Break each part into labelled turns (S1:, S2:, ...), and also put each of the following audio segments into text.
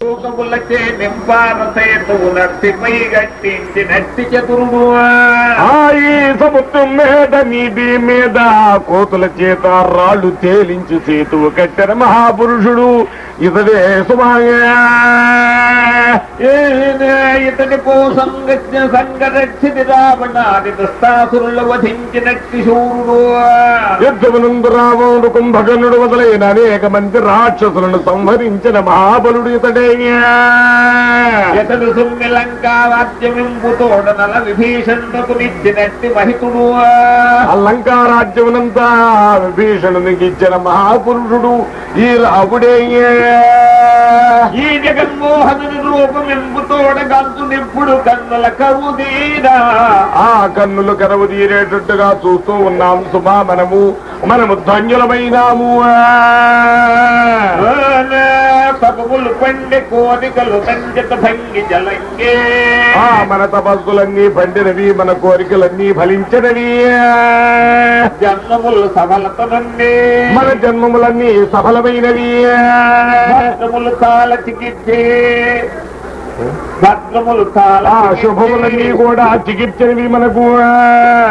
S1: లోకములచే నింపాన సేతువు నర్సిపై గట్టించి నట్టి చతురుడు
S2: ఆ ఈ సముద్రం మీద నీటి మీద కోతుల చేత రాళ్ళు తేలించి సేతువు కట్టిన మహాపురుషుడు ఇతడే సుమాయ.
S1: ఇతని కోసం గచ్చిన సంగరక్షితి రావణాది దుస్తాసురులు వధించినట్టి శూరుడు.
S2: యుద్ధమునందు రావణుడు కుంభకర్ణుడు మొదలైన అనేక మంది రాక్షసులను సంహరించిన మహాబలుడు ఇతడే.
S1: ఇతడు సుమ్మిలంకా వాద్యమింపుతోడ నల విభీషణకు నిచ్చినట్టి మహితుడు.
S2: అలంకారాజ్యమునంతా విభీషణునికి ఇచ్చిన మహాపురుషుడు ఈ రావుడే
S1: ఈ జగన్మోహనుని రూపమింపుతోడ గంతు నిప్పుడు కన్నుల కవుదీరా
S2: ఆ కన్నులు కరవు తీరేటట్టుగా చూస్తూ ఉన్నాం సుమా మనము. మనము ధన్యులమైనాము.
S1: తపములు పండి కోరికలు తంజత భంగి జలంగే.
S2: ఆ మన తపస్సులన్నీ పండినవి మన కోరికలన్నీ ఫలించినవి.
S1: జన్మములు సఫలతనండి.
S2: మన జన్మములన్నీ సఫలమైనవి.
S1: భద్రములు చాలా చికిత్సే. భద్రములు చాలా
S2: శుభములన్నీ కూడా చికిత్సనివి మనకు.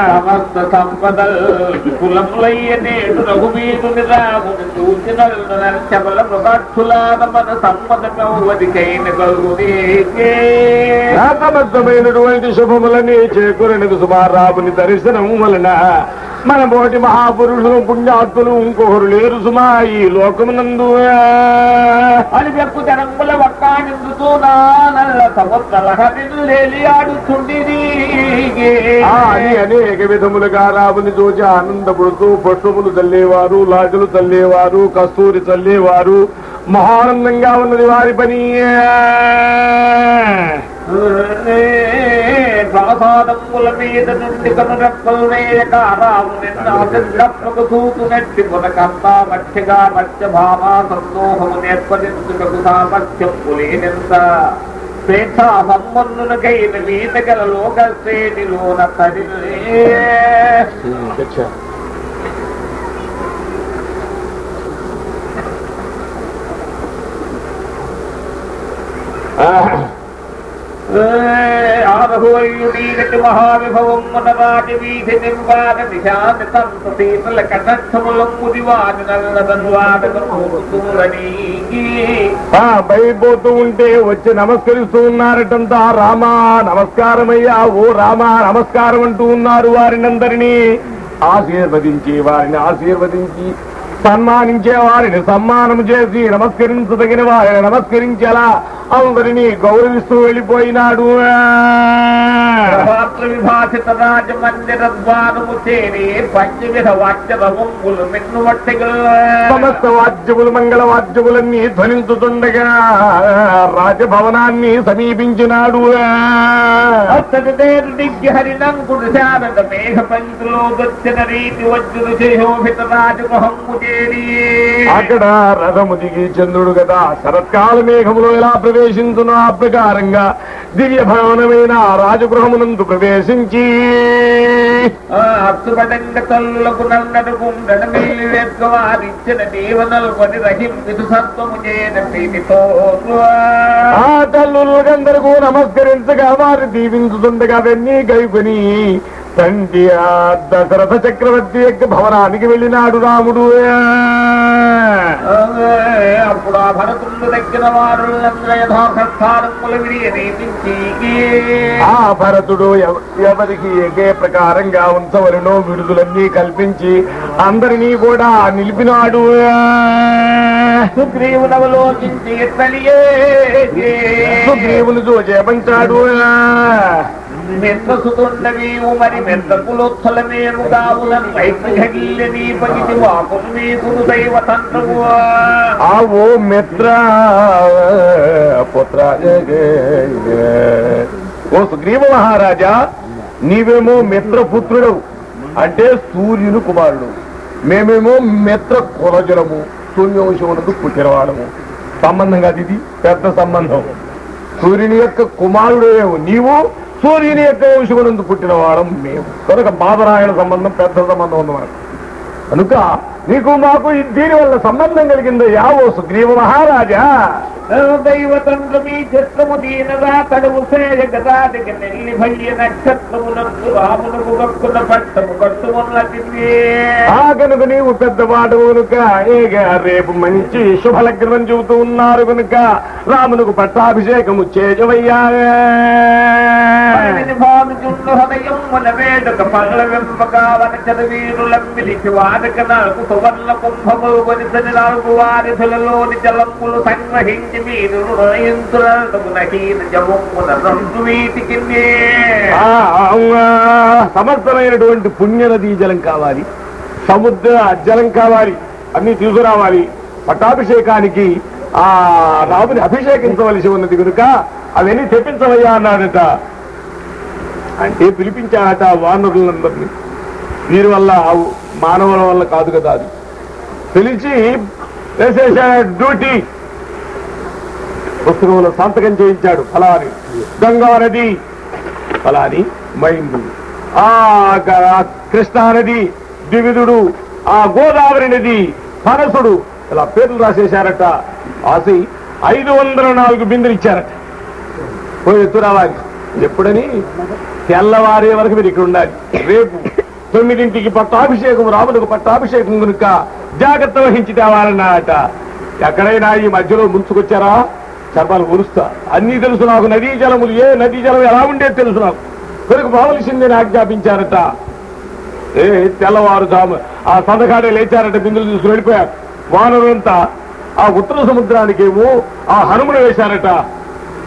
S1: సమస్త సంపద కులములయ్య నేడు రఘువీరుని రాముని చూసిన చబల మృగాక్షులాద మన సంపదకైన కలుగునే
S2: సమస్తమైనటువంటి శుభములని చేకూరనికి సుమారాముని దర్శనం వలన. మన బోటి మహాపురుషులు పుణ్యాత్తులు ఇంకొకరు లేరు సుమా ఈ లోకమునందు.
S1: అలిపెక్కు జనంబుల వక్కానిందుతూ నా నల్ల సముద్ర హరిలేలి ఆడుచుండిది.
S2: ఆ అని అనేక విధములుగా రాముని చూచి ఆనందపడుతూ పుష్పములు చల్లేవారు లాజులు చల్లేవారు కస్తూరి చల్లేవారు మహానందంగా ఉన్నది వారి పని.
S1: ప్రసాదముల మీద నుండి కనురెప్పలునేయకారాము నిన్నకు చూతునట్టి మునకంతా మత్స్యగా మత్స్య భామా సందోహము నేర్పదించుటకు సామర్థ్యం పులేనెంత స్వేచ్ఛ సంబంధునకైన వీత గల లోక శ్రేణిలోన తరిలే ఆరహువయుడీగటి మహావిభవం మునరాటి వీధి నింబాద నిశాంతి తంత శీతల కటస్థములమ్ముదివాని నల్లదన్వాడకూరని
S2: ఆ బయటపోతూ ఉంటే వచ్చి నమస్కరిస్తూ ఉన్నారటంతా. రామా నమస్కారమయ్యా. ఓ రామా నమస్కారం అంటూ ఉన్నారు వారినందరినీ. ఆశీర్వదించి వారిని ఆశీర్వదించి సన్మానించే వారిని సన్మానం చేసి నమస్కరించదగిన వారిని నమస్కరించేలా అందరినీ గౌరవిస్తూ వెళ్ళిపోయినాడు.
S1: విభాసిత రాజ మందిర ద్వారము చేరి పంచవిధ వట్టిగా.
S2: సమస్త వాద్యములు మంగళ వాద్యములన్నీ ధ్వనించుతుండగా రాజభవనాన్ని సమీపించినాడు.
S1: దిగ్గి హరినంకుడు శారద మేఘ పంచులో దొచ్చిన రీతి వజ్రుడు శోభిత రాజగృహము చేరి
S2: అక్కడ రథము దిగి చంద్రుడు కదా శరత్కాల మేఘములో ఎలా ప్రవేశించును ఆ ప్రకారంగా దివ్య భవనమైన రాజగృహమునందు ప్రవేశించి.
S1: తల్లులకు నన్నడు గుండెన మిల్లి వెక్కవారిచ్చిన దీవనలు కొని రహింపితు సత్వము చేయన ప్రీతితో
S2: ఆ తల్లులందరికీ నమస్కరించగా వారు దీవించుతుండగా అవన్నీ గైకొని ఆ దశరథ చక్రవర్తి యొక్క భవనానికి వెళ్ళినాడు రాముడు.
S1: అప్పుడు ఆ భరతుండు దగ్గర వారు
S2: ఆ భరతుడు ఎవ- ఎవరికి ఏకే ప్రకారంగా ఉంచవలనో విడుదలన్నీ కల్పించి అందరినీ కూడా నిలిపినాడు.
S1: సుగ్రీవునవలోకించి ఎత్తలియే
S2: సుగ్రీవుని
S1: మరి మెత్త పులోత్సలమేను కావులను వైపుగిల్లని పగిటి
S2: ఆ ఓ మిత్ర పుత్ర ఓ సుగ్రీవ మహారాజా నీవేమో మిత్రపుత్రుడు అంటే సూర్యుని కుమారుడు. మేమేమో మిత్ర కులజలము సూర్యవంశమునకు పుట్టినవాడము. సంబంధం కాదు ఇది పెద్ద సంబంధం. సూర్యుని యొక్క కుమారుడు నీవు సూర్యుని యొక్క వంశమునందు పుట్టిన వారం మేము. కనుక బాధరాయణ సంబంధం పెద్ద సంబంధం ఉన్నవారు. కనుక నీకు మాకు దీని వల్ల సంబంధం కలిగిందయ్యా ఓ సుగ్రీవ మహారాజా.
S1: దైవతండ్రమీ చిత్రము దీనగా తడువు సేయ గదాదికి నెల్లి భయ్య నక్షత్రమునందు రామునకు గక్కున పట్టము కట్టుమున్నది
S2: ఆ కనుక నీవు పెద్దవాడు కనుక ఏగ రేపు మంచి శుభలగ్నం చెబుతూ ఉన్నారు కనుక రామునకు పట్టాభిషేకము చేయవయ్యా.
S1: హృదయం మన వేడుక పగల వీరులంబిలికి వాడక నాకు సువర్ణ కుంభములు వనిసని నాలుగు వారిధులలోని జలములు సంగ్రహించి మీరు వీటికి
S2: సమర్థమైనటువంటి పుణ్య నదీ జలం కావాలి సముద్ర జలం కావాలి అన్ని తీసుకురావాలి. పట్టాభిషేకానికి ఆ రాముని అభిషేకించవలసి ఉన్నది కనుక అవన్నీ తెప్పించవయ్యా అన్నాడట. అంటే పిలిపించాడట వానరులందరినీ. వీరి వల్ల మానవుల వల్ల కాదు కదా అది. పిలిచి డ్యూటీ. పుస్తకంలో సంతకం చేయించాడు ఫలాని. గంగా నది ఫలాని మైందు ఆ కృష్ణానది కృష్ణా నది ద్వివిధుడు ఆ గోదావరి నది పరసుడు ఇలా పేర్లు రాసేశారట. రాసి ఐదు వందల నాలుగు బిందులు ఇచ్చారట. పోయి ఎత్తు రావాలి. ఎప్పుడని? తెల్లవారే వరకు మీరు ఇక్కడ ఉండాలి. రేపు. తొమ్మిదింటికి పట్టాభిషేకం రాములకు పట్టాభిషేకం కనుక జాగ్రత్త వహించి తేవాలన్నారట ఎక్కడైనా ఈ మధ్యలో ముంచుకొచ్చారా? చర్మాలు ఊరుస్తా. అన్నీ తెలుసు నాకు. నదీ జలములు ఏ నదీ జలం ఎలా ఉండేది తెలుసు నాకు. కొరకు పోవలసిందని ఆజ్ఞాపించారట. ఏ తెల్లవారుజాము. ఆ సందకాడే లేచారట బిందులు తీసుకుని వెళ్ళిపోయారు. వానరంతా ఆ ఉత్తర సముద్రానికేమో ఆ హనుమను వేశారట.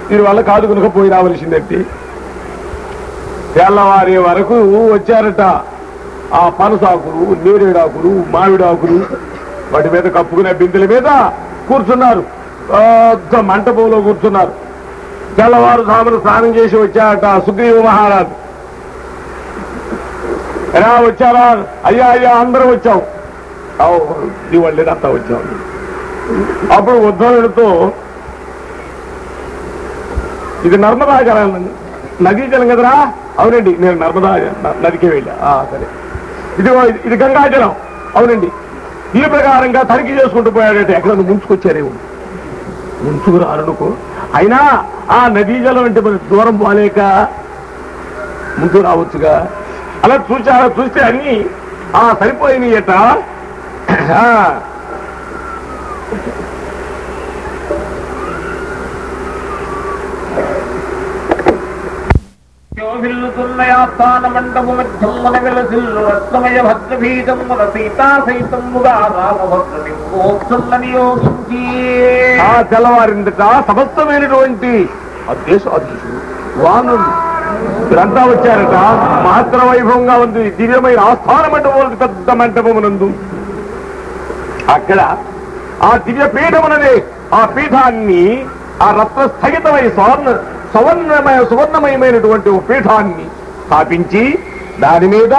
S2: దీని వల్ల కాదు కనుక పోయి రావలసిందంటే? తెల్లవారే వరకు వచ్చారట. ఆ పనసాకులు నేరేడాకులు మామిడాకులు వాటి మీద కప్పుకునే బిందెల మీద కూర్చున్నారు. పెద్ద మంటపంలో కూర్చున్నారు. తెల్లవారు సాములు స్నానం చేసి వచ్చాడట సుగ్రీవ మహారాజు. ఎలా వచ్చారా? అయ్యా అయ్యా అందరూ వచ్చాం. ఇవాళ అంతా వచ్చాం. అప్పుడు ఉద్ధవుడితో ఇది నర్మదా జలం నదీ జలం కదరా? అవునండి నేను నర్మదా నదికే వెళ్ళా. సరే. ఇదిగో ఇది- ఇది గంగాజలం. అవునండి. ఈ ప్రకారంగా తనిఖీ చేసుకుంటూ పోయాడంటే. ఎక్కడ ముంచుకొచ్చారేమో ముంచుకురానుకో అయినా ఆ నదీ జలం అంటే మరి దూరం పోలేక ముందు రావచ్చుగా. అలా చూసి అలా చూస్తే అన్ని ఆ సరిపోయినాయట.
S1: ఆస్థాన మండపు మధ్యమున వెలసిల్లు రత్నమయ భద్రభీతమున సీతా సైతముగా రామభద్రుని నియోగించి
S2: ఆ తెల్లవారిందట సమస్తమైనటువంటి ఆ దేశ వానులు వచ్చారట మహత్తర వైభవంగా ఉంది దివ్యమైన ఆస్థాన మండపం పెద్ద మంటపమునందు అక్కడ ఆ దివ్య పీఠమునదే ఆ పీఠాన్ని ఆ రత్న స్థగితమై సువర్ణ సువర్ణమయ సువర్ణమయమైనటువంటి పీఠాన్ని స్థాపించి దాని మీద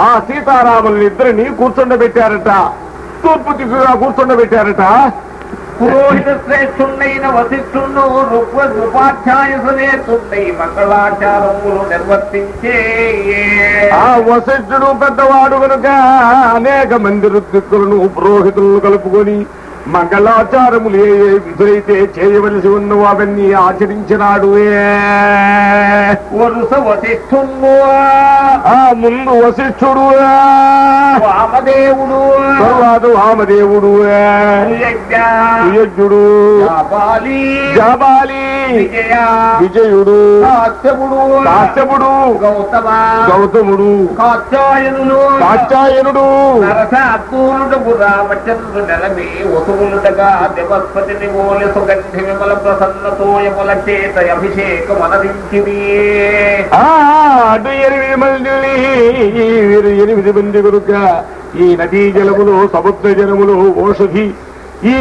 S2: ఆ సీతారాములని ఇద్దరిని కూర్చుండబెట్టారట. తూర్పు దిక్కుగా కూర్చుండబెట్టారట.
S1: పురోహిత శ్రేష్ఠుండైన వశిష్ఠుండు రుక్వ ఉపాధ్యాయ సునేతుండై మంగళాచారములు నిర్వర్తించే
S2: ఆ వశిష్ఠుడు పెద్దవాడు కనుక అనేక మంది ఋత్విక్కులను పురోహితులను కలుపుకొని మంగళాచారములు ఏ ఏ విధులైతే చేయవలసి ఉన్నవో అవన్నీ ఆచరించినాడు.
S1: వరుస వశిష్ఠుండు
S2: ఆ? ముందు వశిష్ఠుడు.
S1: వామదేవుడు
S2: తరువాత వామదేవుడు యజ్ఞుడు.
S1: జాబాలి.
S2: జాబాలి.
S1: విజయ.
S2: విజయుడు.
S1: కాశ్యపుడు
S2: కాశ్యపుడు.
S1: గౌతమ.
S2: గౌతముడు.
S1: కాత్యాయనులు
S2: కాత్యాయనుడు.
S1: నరసాత్మూలుడు రామచంద్రు నెలమి వసువులుడగా దేవస్పతిని ఓలి సుగంధి విమల ప్రసన్నతోయముల చేత అభిషేకం అనరించివి
S2: అటు ఎనిమిది మందిని వీరు ఎనిమిది మంది కనుక ఈ నదీ జలములు సముద్ర జలములు ఓషధి ఈ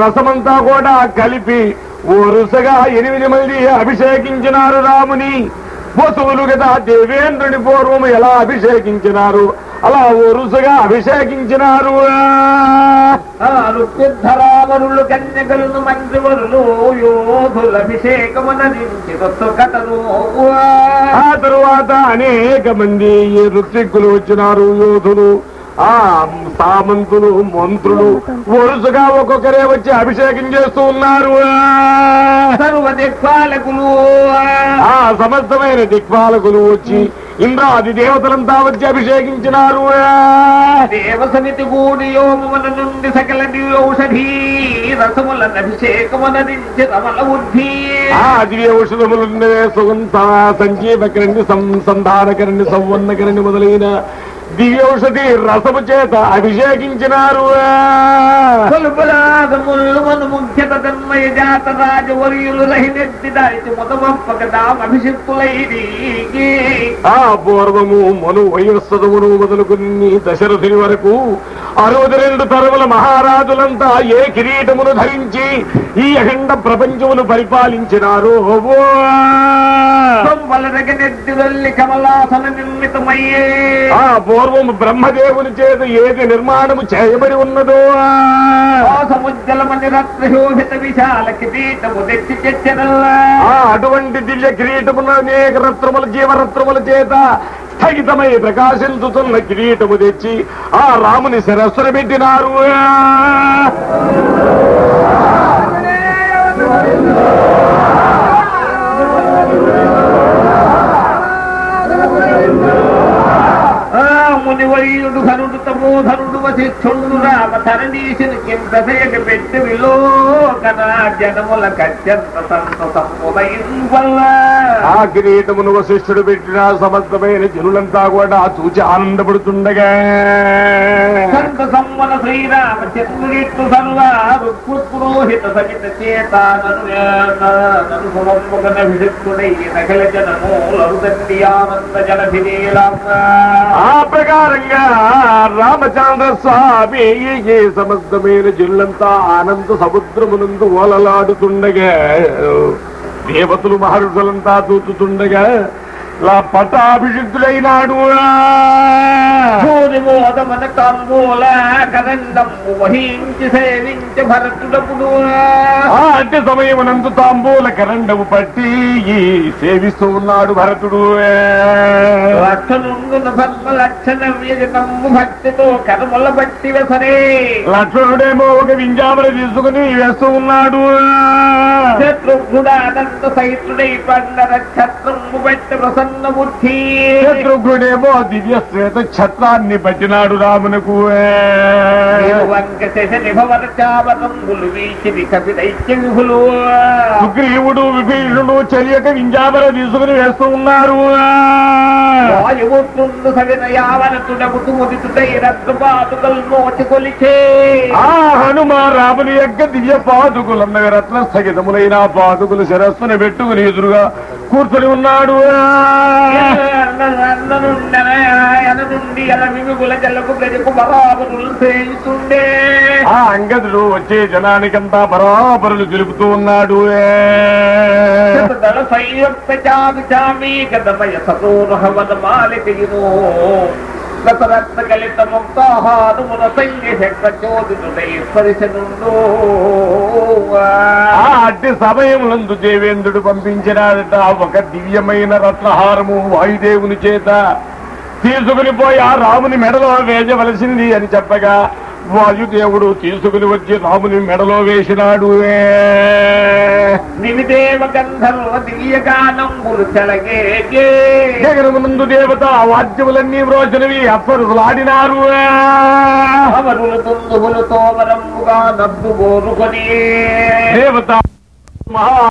S2: రసమంతా కూడా కలిపి వరుసగా ఎనిమిది మంది అభిషేకించినారు రాముని. వసువులు కదా దేవేంద్రుని పూర్వము ఎలా అభిషేకించినారు? అలా వరుసగా అభిషేకించినారు.
S1: రుక్మిద్ధరావరులు కన్యకలను మంత్రివరులు యోధుల అభిషేకమనరించి కథను
S2: ఆ తరువాత అనేక మంది ఈ ఋత్విక్కులు వచ్చినారు యోధులు. ఆ సామంతులు మంత్రులు వరుసగా ఒక్కొక్కరే వచ్చి అభిషేకం చేస్తూ ఉన్నారు.
S1: సర్వ దిక్పాలకులు
S2: ఆ సమస్తమైన దిక్పాలకులు వచ్చి ఇంద్రాది దేవతలంతా వచ్చి అభిషేకించినారు.
S1: దేవ సమితి కూడి యోగముల నుండి సకల ఔషధి రసములను అభిషేకమునరించి రమల బుద్ధి
S2: ఆ దివ్య ఔషధములుండే సుగంధ సంజీవకరణి సంధానకరణి సంవన్నకరణి మొదలైన దివ్యౌషధి రసము చేత అభిషేకించినారు. ఆ పూర్వము మను వయస్సదమును మొదలుకుని దశరథుని వరకు అరవది రెండు తరముల మహారాజులంతా ఏ కిరీటమును ధరించి ఈ అఖండ ప్రపంచమును పరిపాలించినారు? ఆ పూర్వము బ్రహ్మదేవుని చేత ఏది నిర్మాణము చేయబడి ఉన్నదో ఆ. అటువంటి దివ్య కిరీటమున అనేక రత్నముల జీవరత్నముల చేత స్థగితమై ప్రకాశించుతున్న కిరీటము తెచ్చి ఆ రాముని శిరస్సును పెట్టినారు.
S1: donde voy, donde వశిష్ఠుడు రామ ధరణీశుని కిందయక పెట్టి విలోకన జనముల కత్యంత సంత సముదయం వల్ల
S2: ఆ కిరీటమును వశిష్ఠుడు పెట్టిన సమస్తమైన జనులంతా కూడా చూచి ఆనందపడుతుండగా.
S1: సంత సమ్మన శ్రీరామ చంద్రుడిట్టు సర్వ రుక్పురోహిత సమిత చేత నను సుమమ్మగన విషక్తుడై నగల జనమూలరుదండి ఆనంద జలభినీలమ్మ
S2: ఆ ప్రకారంగా రామచంద్ర స్వామి ఈ సమస్తమైన జిల్లంతా ఆనంద సముద్రమునందు ఓలలాడుతుండగా దేవతలు మహర్షులంతా చూచుతుండగా ఇలా పట్టాభిషిక్తులైనాడు
S1: భూమి మోదమన కంబూల కదండము వహించి సేవించి భరతుడపుడు
S2: ఆ అంటే సమయమునందు తాంబూల కరండము పట్టి సేవిస్తూ ఉన్నాడు భరతుడు
S1: లక్షణుండున పద్మ లక్షణ వ్యజనము భక్తితో కర్మల బట్టి వెసరే.
S2: లక్ష్మణుడేమో ఒక వింజామర తీసుకుని వేస్తూ ఉన్నాడు
S1: శత్రుఘ్నుడానంద సహితుడై పండ నక్షత్రము బట్టి ప్రసన్న బుద్ధి
S2: శత్రుఘ్నుడేమో దివ్య శ్వేత ఛత్రాన్ని పట్టినాడు రామునకు. సుగ్రీవుడు విభీషణుడు చెరియక వింజామర తీసుకుని వేస్తూ ఉన్నారు.
S1: వాయువుతుండు సవిన యావనతుడముతు ముదితుడై రత్నపాతుకల్ మోచి కొలిచే
S2: ఆ హనుమ రాముని యొక్క దివ్య పాదుకులన్నవి రత్న స్థగితములైన పాదుకులు శిరస్సును పెట్టుకుని ఎదురుగా కూర్చొని ఉన్నాడు ఆ అంగదుడు వచ్చే జనానికంతా బరాబరులు తెలుపుతూ ఉన్నాడు
S1: సంయుక్త చామీ గదమయ సతోరహవద మాలికయును దశరత్న కలిత ముక్తాహారమున సైన్య శక్త చోదితుడై
S2: ఆ అట్టి సమయములందు దేవేంద్రుడు పంపించినాడట ఒక దివ్యమైన రత్నహారము వాయుదేవుని చేత. తీసుకుని పోయి ఆ రాముని మెడలో వేయవలసింది అని చెప్పగా వాయుదేవుడు తీసుకుని వచ్చి రాముని మెడలో వేసినాడు.
S1: నిమిదేవ గంధర్వ దివ్యగానంబులు చెలగే
S2: జగనమునందు దేవత వాద్యములన్నీ వ్రోచనవి అప్పరులాడినారు
S1: అవరులు నద్దు కోరుకొని
S2: దేవత మహా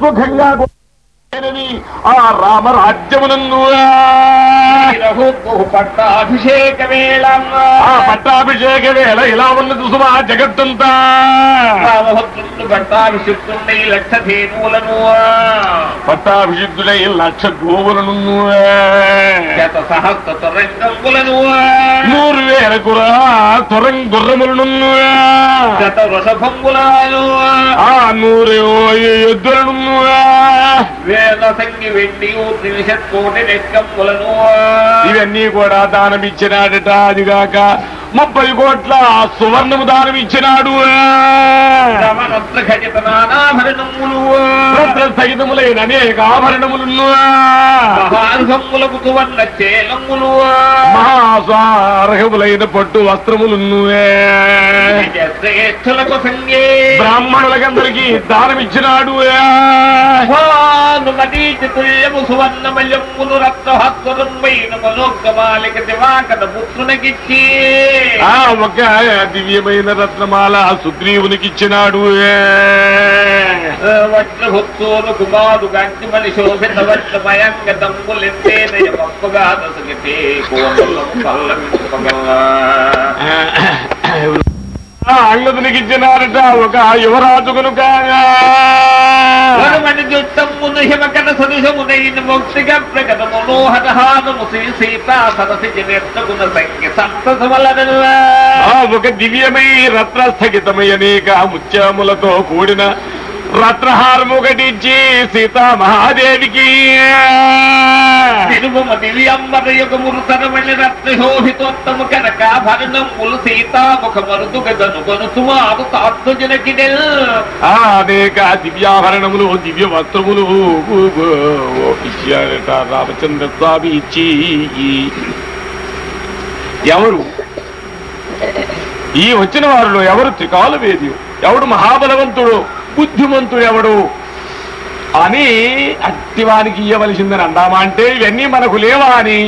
S2: సుఖంగా ఆ రామరాజ్యమునందు
S1: పట్టాభిషేక వేళ.
S2: ఆ పట్టాభిషేక వేళ ఇలా ఉన్నది సుమా జగత్తంతా
S1: రామభద్రుడు పట్టాభిషిక్తుండే లక్ష ధేనువులను
S2: పట్టాభిషిక్తుడై లక్ష గోవులను
S1: శత సహస్ర తరంగములను
S2: నూరు వేల గుర తురం గుర్రములను
S1: శత వృషభంగులను
S2: ఆ నూరు ఎద్దులను
S1: సంగి వెండి త్రివిశత్ కోటి నెక్కములను
S2: ఇవన్నీ కూడా దానమిచ్చినాడట అదిగాక ముప్పై కోట్ల సువర్ణము దానం ఇచ్చినాడు రత్న సహితములైన అనేక ఆభరణములు
S1: మహార్హములకు సువర్ణ చేలములు
S2: మహాసార్హములైన పట్టు వస్త్రములు
S1: నిజ శ్రేష్ఠులకు సంగే
S2: బ్రాహ్మణులకందరికీ దానం ఇచ్చినాడు
S1: భానుమతీతి తుల్యము సువర్ణమయమును రత్నహస్వరమైన మనోగమాలిక పుత్రునకిచ్చి.
S2: ఆ ఒక దివ్యమైన రత్నమాల సుగ్రీవునికి ఇచ్చినాడు
S1: వజ్రభుత్సోను కుమారు గంటిమని శోభిత వజ్రమయంగ దంబులెందేనయ గొప్పగా దసగితే కల్లమింపగల
S2: అంగదునికి ఇచ్చినారట ఒక యువరాజు కనుక
S1: వరుమణి జుట్టమును హిమకట సదృశమునైన ముక్తిగా ప్రకట మనోహరహానము శ్రీ సీతా సరసి జనేత్రగుణ సంఖ్య సంతసమలన
S2: ఆ ఒక దివ్యమై రత్న స్థగితమై అనేక ముత్యములతో కూడిన రత్నహారము ఒకటిచ్చి సీతా మహాదేవికి
S1: తిరుమమ దివ్యంబర యుగములు తరమణి రత్న శోభితోత్తము కనకాభరణములు సీతాముఖ మరుదుగ గనుగొను సుమారు తాత్తుజనకిడెల్
S2: ఆ అనేక దివ్యాభరణములు దివ్య వస్త్రములు ఇచ్చారట రామచంద్ర స్వామి ఇచ్చి. ఎవరు? ఈ వచ్చిన వారిలో ఎవరు త్రికాల వేది ఎవడు మహాబలవంతుడు? బుద్ధిమంతుడు ఎవడు అని అట్టివానికి ఇయ్యవలసిందని అందామా అంటే ఇవన్నీ మనకు లేవా అని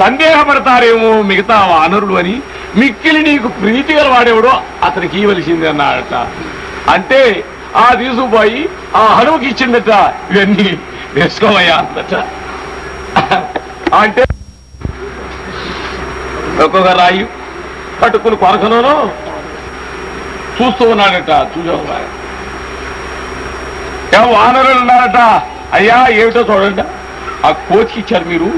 S2: సందేహపడతారేమో మిగతా వానరులు అని మిక్కిలి నీకు ప్రీతి గల వాడేవాడో అతనికి ఇవ్వవలసింది అన్నాడట. అంటే ఆ తీసుకుపోయి ఆ హనుమకి ఇచ్చిందట ఇవన్నీ వేసుకోవయ్యా అందట అంటే ఒక్కొక్క రాయి పట్టుకుని కొరకనోను చూస్తూ ఉన్నాడట చూసావు వానరులు ఉన్నారట. అయ్యా ఏమిటో చూడండి. ఆ కోచ్కి ఇచ్చారు మీరు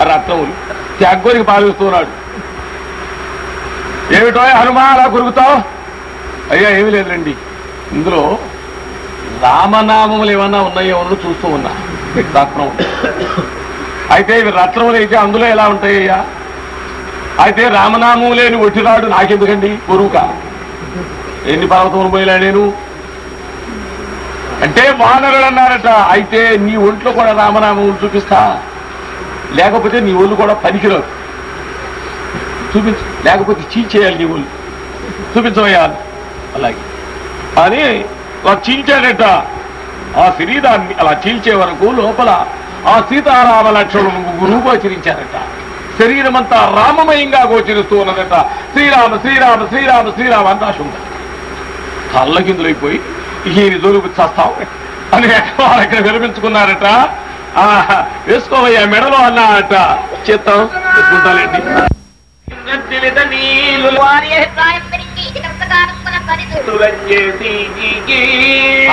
S2: ఆ రత్నములు. త్యాగోనికి పాలిస్తున్నాడు ఏమిటో హనుమా అలా అయ్యా ఏమీ లేదండి ఇందులో రామనామములు ఏమన్నా ఉన్నాయో చూస్తూ ఉన్నా. రత్నం అయితే ఇవి రత్నములు అయితే అందులో ఎలా ఉంటాయ్యా అయితే రామనామం లేని ఒట్టిరాడు నాకెందుకండి? కొరువుక ఎన్ని పర్వతములు పోయినా నేను అంటే వానరుడు అన్నారట అయితే నీ ఒంట్లో కూడా రామనామం చూపిస్తా. లేకపోతే నీ ఒళ్ళు కూడా పనికిరాదు. చూపించు. లేకపోతే చీల్చేయాలి నీ ఒళ్ళు. చూపించవయ్యా అలాగే. అని అలా చీల్చాడట ఆ శరీరాన్ని అలా చీల్చే వరకు లోపల ఆ సీతారామ లక్ష్మణులు గురువు గోచరించారట శరీరం అంతా రామమయంగా గోచరిస్తూ ఉన్నదట. శ్రీరామ శ్రీరామ శ్రీరామ శ్రీరామ అంతా రాసి ఉంది కళ్ళకిందులైపోయి ఈయన దొరుకు చస్తాం అని వాళ్ళకి విరమించుకున్నారట. ఆ వేసుకోవయ్యా మెడలో అన్నారట. చిత్తం వేసుకుంటానండి
S1: నద్దిలిత నీలు
S3: వారి అభిప్రాయం పెరిగి ఇచ్చిన ప్రకారం పరిధులు
S1: తులంజేసి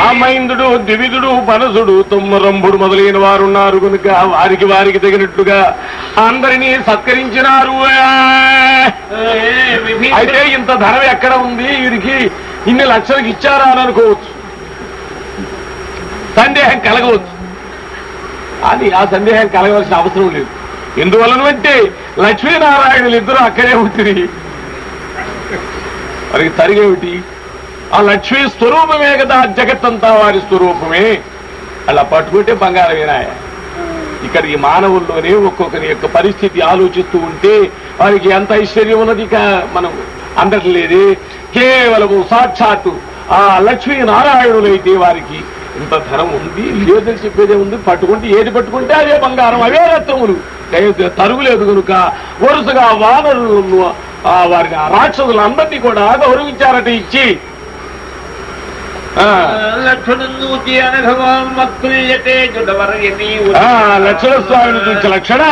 S2: ఆ మైందుడు ద్విధుడు పనసుడు తుమ్మరంభుడు మొదలైన వారు ఉన్నారు కనుక వారికి వారికి తగినట్టుగా అందరినీ సత్కరించినారు. అయితే ఇంత ధనం ఎక్కడ ఉంది? వీరికి ఇన్ని లక్షలకు ఇచ్చారా అని అనుకోవచ్చు. సందేహం కలగవచ్చు. అని ఆ సందేహం కలగవలసిన అవసరం లేదు. ఎందువలనంటే లక్ష్మీనారాయణులు ఇద్దరు అక్కడే ఉంటుంది వారికి తరిగేమిటి? ఆ లక్ష్మీ స్వరూపమే కదా జగత్తంతా వారి స్వరూపమే. అలా పట్టుకుంటే బంగారమేనాయ ఇక్కడ ఈ మానవుల్లోనే ఒక్కొక్కరి యొక్క పరిస్థితి ఆలోచిస్తూ ఉంటే వారికి ఎంత ఐశ్వర్యం ఉన్నది ఇక మనం అందట్లేదే కేవలము సాక్షాత్తు ఆ లక్ష్మీనారాయణులైతే వారికి ఇంత ధనం ఉంది లేదని చెప్పేదే ఉంది పట్టుకుంటే ఏది పట్టుకుంటే అదే బంగారం అవే రత్నములు. తరుగులేదు కనుక వరుసగా వానరులను ఆ వారిని రాక్షసులందరినీ కూడా గౌరవించారట ఇచ్చి. లక్షణ స్వామిని చూసిన లక్షణ.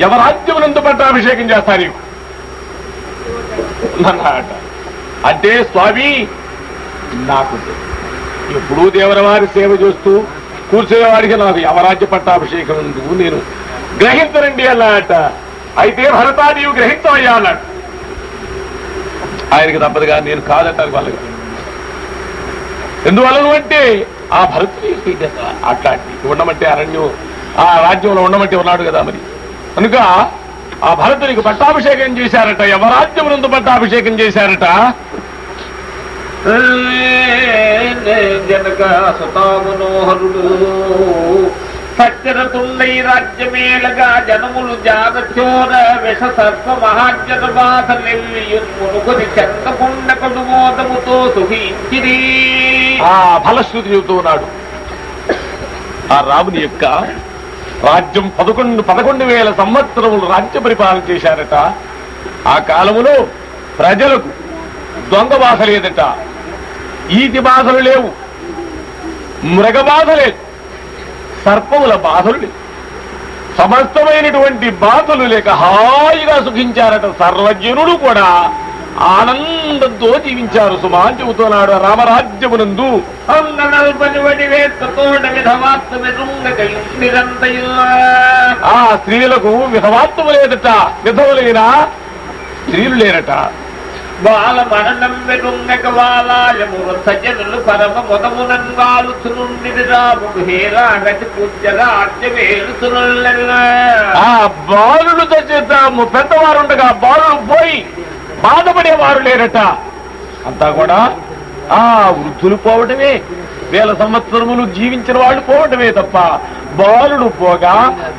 S2: ఎవరాజ్యమునందు పట్టాభిషేకం చేస్తారు నీకు అంటే స్వామి నాకు ఎప్పుడూ దేవరవారి సేవ చేస్తూ కూర్చునేవాడికి నాకు యవరాజ్య పట్టాభిషేకం ఎందుకు నేను గ్రహించరండి అన్నాట అయితే భరతా నీవు గ్రహించవయ్యా అన్నాడు. ఆయనకి తప్పదుగా నేను కాదంటాను వాళ్ళకి. ఎందువలన అంటే ఆ భరతుడి అట్లాంటి ఉండమంటే అరణ్యం ఆ రాజ్యంలో ఉండమంటే ఉన్నాడు కదా మరి. కనుక ఆ భరతునికి పట్టాభిషేకం చేశారట యవరాజ్యం నుండి పట్టాభిషేకం చేశారట.
S1: జనక సుతామనోహరుడు సత్యరతుండై రాజ్యమేళగా జనములు జాగచోర విష సర్ప మహాజన బాధ నెల్లియున్మునుకొని చందకుండ కడుమోదముతో సుఖించిరి.
S2: ఆ ఫలశ్రుతి చెబుతూ ఉన్నాడు. ఆ రాముని యొక్క రాజ్యం పదకొండు పదకొండు వేల సంవత్సరములు రాజ్య పరిపాలన చేశారట. ఆ కాలములో ప్రజలకు దొంగ బాధ లేదట. ఈతి బాధలు లేవు. మృగ బాధ లేదు. సర్పముల బాధలు లేవు. సమస్తమైనటువంటి బాధలు లేక హాయిగా సుఖించారట సర్వజ్ఞనుడు కూడా. ఆనందంతో జీవించారు సుమా అని చెబుతున్నాడు రామరాజ్యమునందు. ఆ స్త్రీలకు విధవాత్వము లేదట విధములైన స్త్రీలు లేరట.
S1: బాల మరణం వెరుంగక వాలాయము సజ్జనులు పరమ మొదమునన్ వాలుచునుండి రాముడు హేరాగతి పూజ్య రాజ్యమేలుచునుల్ల
S2: ఆ బాలుడు చేత పెద్దవారుండగా బాలుడు పోయి బాధపడేవారు లేరట. అంతా కూడా ఆ వృద్ధులు పోవటమే వేల సంవత్సరములు జీవించిన వాళ్ళు పోవటమే తప్ప బాలుడు పోగా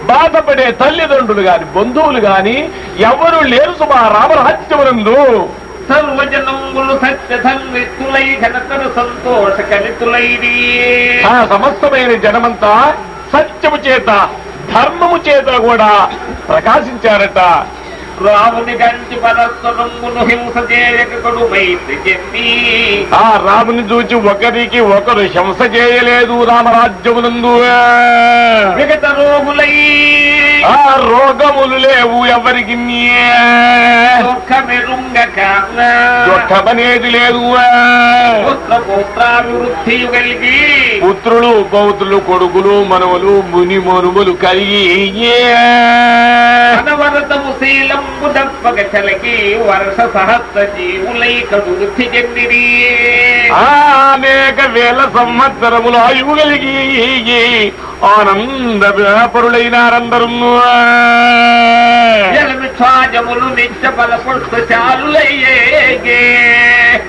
S2: బాధపడే తల్లిదండ్రులు గాని బంధువులు గాని ఎవరు లేరు సుమా రామరాజ్యమునందు.
S1: సర్వజనములు సత్యధన్విత్తులై ఘనతర సంతోష కలితులైరి
S2: ఆ సమస్తమైన జనమంతా సత్యము చేత ధర్మము చేత కూడా ప్రకాశించారట.
S1: రాముని గంటి పరస్వరమును హింస చేయకడు మైత్రి చెంది
S2: ఆ రాముని చూచి ఒకరికి ఒకరు హింస చేయలేదు రామరాజ్యమునందు.
S1: విగత రోగులై.
S2: ఆ రోగములు లేవు ఎవరికి దుఃఖమనేది లేదు.
S1: పుత్ర పుత్రాభివృద్ధి కలిగి.
S2: పుత్రులు పౌత్రులు కొడుకులు మనవలు ముని మనుమలు కలిగి.
S1: అనవరతము శీలంబు దప్పక చలకి వర్ష సహస్ర జీవులై వృద్ధి చెందిరి
S2: అనేక వేల సంవత్సరములు ఆయువు కలిగి ఆనంద వ్యాపరులైనారందరూ
S1: జలమి స్వాజములు నిత్య బల పుష్పశాలులయ్యే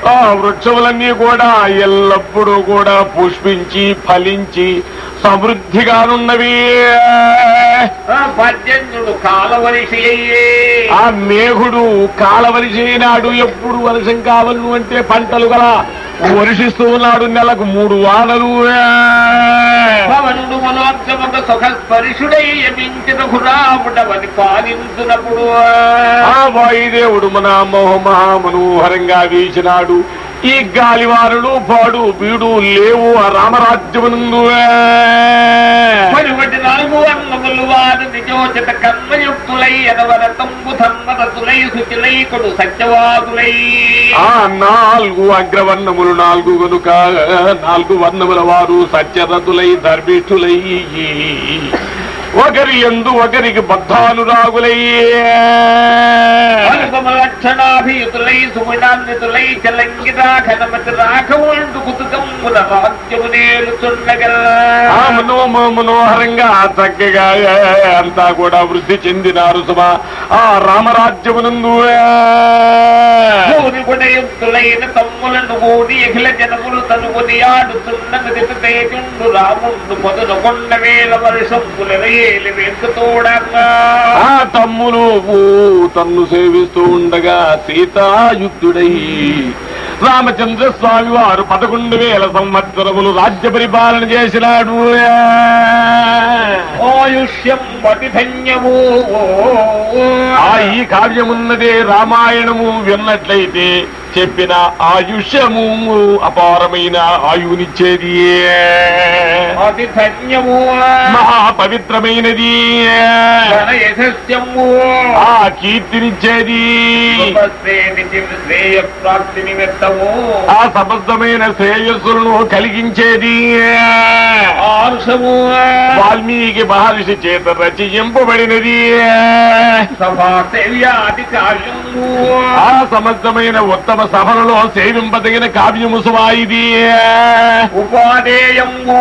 S2: ఆ వృక్షములన్నీ కూడా ఎల్లప్పుడూ కూడా పుష్పించి ఫలించి సమృద్ధిగానున్నవి.
S1: పర్జన్యుడు కాలవరిషి అయ్యే
S2: ఆ మేఘుడు కాలవరిసైనాడు ఎప్పుడు వర్షం కావలను అంటే పంటలు గల వర్షిస్తూ ఉన్నాడు నెలకు మూడు వానలు.
S1: పవనుడు మనోత్తమక సుఖ స్పరిశుడై యమించిన హురాముడవని పాలించునప్పుడు.
S2: ఆ వాయుదేవుడు మన మోహ మహామనోహరంగా వీచినాడు. ఈ గాలివారులు పాడు బీడు లేవు ఆ రామరాజ్యమునందు
S1: మరువటి నాలుగు అన్నములు వారు నిజోచిత కర్మయుక్తులై ఎనవరతంబు ధర్మరతులై శుచిలై కొడు సత్యవాదులై.
S2: ఆ నాలుగు అగ్రవర్ణములు నాలుగు గనుక నాలుగు వర్ణముల వారు సత్యరతులై ధర్మిష్ఠులై ఒకరి ఎందు ఒకరికి బద్ధానురాగులై
S1: అనుపమ లక్షణాభియుతులై సుగుణాన్వితులై చలంగిరా ఘనమతి రాఘవుండు నేలుచుండగల
S2: ఆ మనో మనోహరంగా చక్కగా అంతా కూడా వృద్ధి చెందినారు సుమా. ఆ రామరాజ్యమునందు
S1: గుణయుక్తులైన తమ్ములను కూడి అఖిల జనములు తనుకొని ఆడుతున్నది తేజుండు రాముండు పొదలు కొండ వేల
S2: ఆ తమ్ములు ఊ తన్ను సేవిస్తూ ఉండగా సీతాయుక్తుడై రామచంద్ర స్వామి వారు పదకొండు వేల సంవత్సరములు రాజ్య పరిపాలన చేసినాడు.
S1: ఆయుష్యం పటి ధన్యము
S2: ఆ ఈ కావ్యమున్నదే రామాయణము విన్నట్లయితే చెప్పిన ఆయుష్యము అపారమైన ఆయువునిచ్చేది
S1: అతి ధన్యము.
S2: మహా పవిత్రమైనది
S1: ధన యశస్యము.
S2: ఆ కీర్తినిచ్చేది.
S1: ప్రాప్తి నిమిత్తము
S2: ఆ సమస్తమైన శ్రేయస్సులను కలిగించేది.
S1: ఆరుషము.
S2: వాల్మీకి మహర్షి చేత రచయింపబడినది
S1: సభా
S2: ఆ సమస్తమైన ఉత్తమ సభలలో సేవింపదగిన కావ్యము సుమా ఇది
S1: ఉపాదేయము.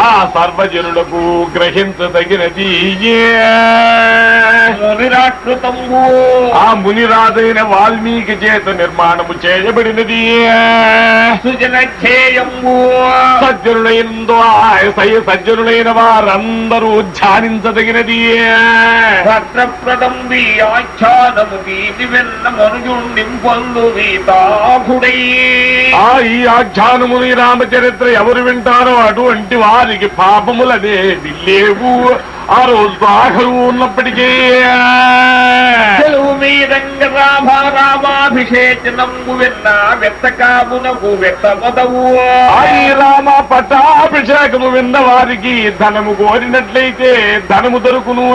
S2: ఆ సర్వజనులకు గ్రహించదగినది
S1: మునిరాకృతంబు
S2: ఆ మునిరాజైన వాల్మీకి చేత నిర్మాణము చేయబడినది
S1: సుజన ధ్యేయంబు
S2: సజ్జనులైందో సజ్జనులైన వారందరూ ధ్యానించదగినది
S1: భద్రప్రదం ఆఖ్యానము వీధి వెన్న మనుజుండిం పొందు వీతాభుడై
S2: ఆ ఈ ఆఖ్యానముని రామచరిత్ర ఎవరు వింటారో అటువంటి వారికి పాపములనేది లేవు. ఆ రోజు ఆఖరు ఉన్నప్పటికీ
S1: మీదంగ రామ రామాభిషేచనంబు విన్న వెత్తకామునకు వెత్తమదవు
S2: ఆ ఈ రామ పట్టాభిషేకము విన్న వారికి ధనము కోరినట్లయితే ధనము దొరుకును.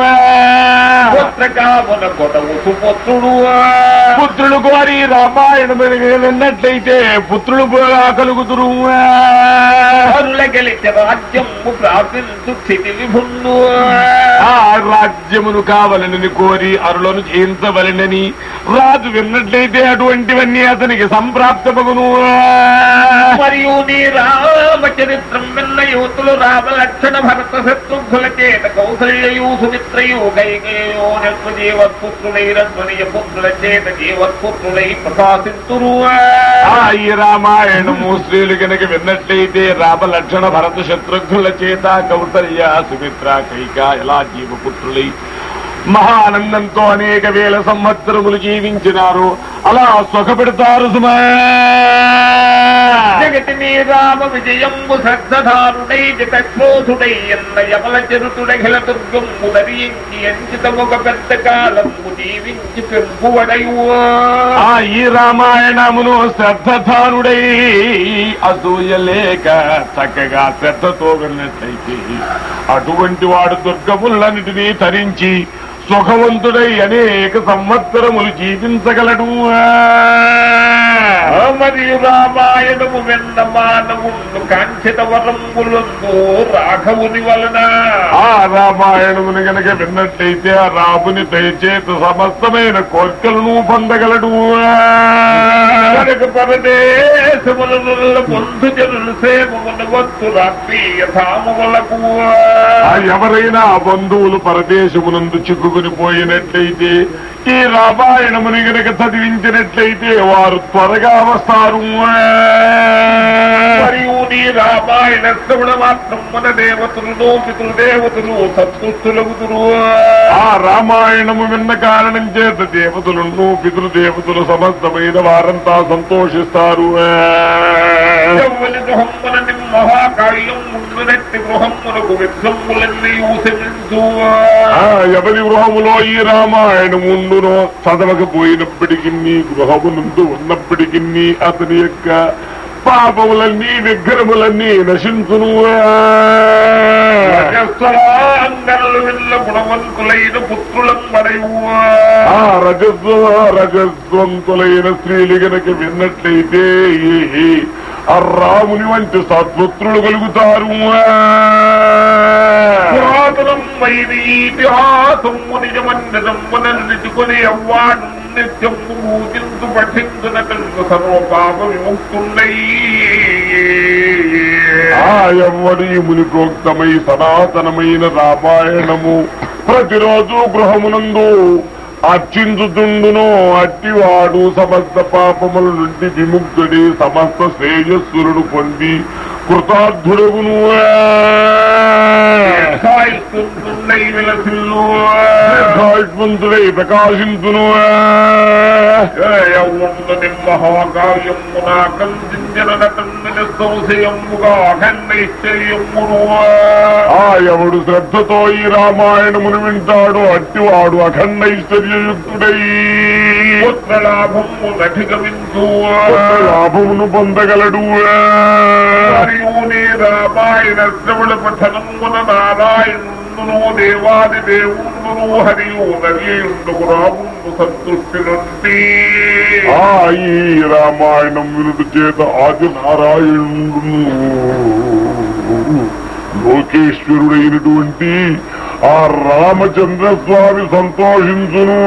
S1: పుత్రకామున కొటవు సుపుత్రుడు.
S2: పుత్రులు కోరి రామాయణము విన్నట్లయితే పుత్రులు కలుగుతురు
S1: గెలిచ రాజ్యము ప్రాపించు స్థితి విభున్ను.
S2: ఆ రాజ్యమును కావాలని కోరి అరులను జయించవలనని రాజు విన్నట్లయితే అటువంటివన్నీ అతనికి సంప్రాప్తమగును.
S1: మరియు నీ రా రామచరిత్రం విన్న యువతులు రామ లక్షణ భరత శత్రుఘుల చేత కౌసల్యయు సుమిత్రయు కైకేయో నెక్కు పుత్రుల చేత జీవత్పుత్రులై ప్రకాశింతురు
S2: ఈ రామాయణము స్త్రీలు కనుక విన్నట్లయితే రామ లక్షణ భరత శత్రుఘ్నుల చేత కౌసల్య సుమిత్ర కైక ఎలా జీవపుత్రులై మహానందంతో అనేక వేల సంవత్సరములు జీవించినారు. అలా సుఖపెడతారు సుమా.
S1: జగతి నీ రామ విజయంబు శ్రద్ధధారుడై జగత్రోధుడై ఎన్న యమల చరుతుడగిల దుర్గంబు ధరించి ఎంచితముగ పెద్ద కాలము జీవించి పెంపువడయు
S2: ఆ ఈ రామాయణమును శ్రద్ధధారుడై అసూయలేక చక్కగా శ్రద్ధతో విన్నట్లయితే అటువంటి వాడు దుర్గములన్నిటినీ తరించి సుఖవంతుడై అనేక సంవత్సరములు జీవించగలడు.
S1: మరియు రామాయణము వెన్న మానవుడు కాంక్షిత వరంబులందు రాఘవుని వలన.
S2: ఆ రామాయణమును గనక విన్నట్లయితే ఆ రాముని దయచేత సమస్తమైన కోరికలను పొందగలడు.
S1: కనుక పరదేశముల పొందు జనులు సేవమున వత్తు రాష్ట్రీయ ధామములకు
S2: ఆ ఎవరైనా బంధువులు పరదేశమునందు చిక్కుకుని పోయినట్లయితే ఈ రామాయణముని గనక చదివించినట్లయితే వారు త్వరగా
S1: మరియు నీ రామాయణ శ్రవణ మాత్రం మన దేవతలు నోపితులు దేవతలు సంతుష్టులగుతురు
S2: ఆ రామాయణము విన్న కారణం చేత దేవతలను పితృదేవతలు సమస్తమైన వారంతా సంతోషిస్తారు.
S1: మహాకాళ్యం ముందునెట్టి గృహమ్మనకు విధ్వములన్నీ ఊసెందు
S2: ఎవరి గృహములో ఈ రామాయణం ఉండునో చదవకపోయినప్పటికీ గృహమునందు ఉన్నప్పటికీ అతని యొక్క పాపములన్నీ విగ్రహములన్నీ నశించును.
S1: గుణవంతులైన పుత్రులం
S2: ఆ రజస్వ రజస్వంతులైన స్త్రీలు గనక విన్నట్లయితే ఆ రాముని వంటి సత్పుత్రులు కలుగుతారు.
S1: పురాతనం వైది ఇతిహాసము నిజమన్నదమ్మునన్నిటికొని అవ్వాడు. నిత్యము పూజించు పఠించిన కలుగు సర్వపాప విముక్తుండై
S2: ఆ మునికోక్తమై సనాతనమైన రామాయణము. ప్రతిరోజు గృహమునందు అర్చించుతుండును అట్టివాడు సమస్త పాపముల నుండి విముక్తుడి సమస్త శ్రేయస్సురుడు పొంది కృతార్థుడగును. దీర్ఘాయుష్మంతుడై ప్రకాశించును.
S1: మహాకార్యమున కందించిన నటన్న సంశయముగా అఖండైశ్చర్యమును
S2: ఆ ఎవడు శ్రద్ధతో ఈ రామాయణమును వింటాడో అట్టివాడు అఖండైశ్వర్యయుక్తుడై
S1: పుత్రలాభము నధిగమించు
S2: లాభమును పొందగలడు
S1: మరియు రామాయణ శ్రవణ పఠనమున నారాయణును దేవాది దేవుండును హరియు నరియుండుకు రాముండు సంతృష్టి నుండి
S2: ఆ ఈ రామాయణం వినుడు చేత ఆది నారాయణుడు లోకేశ్వరుడైనటువంటి ఆ రామచంద్ర స్వామి సంతోషించును.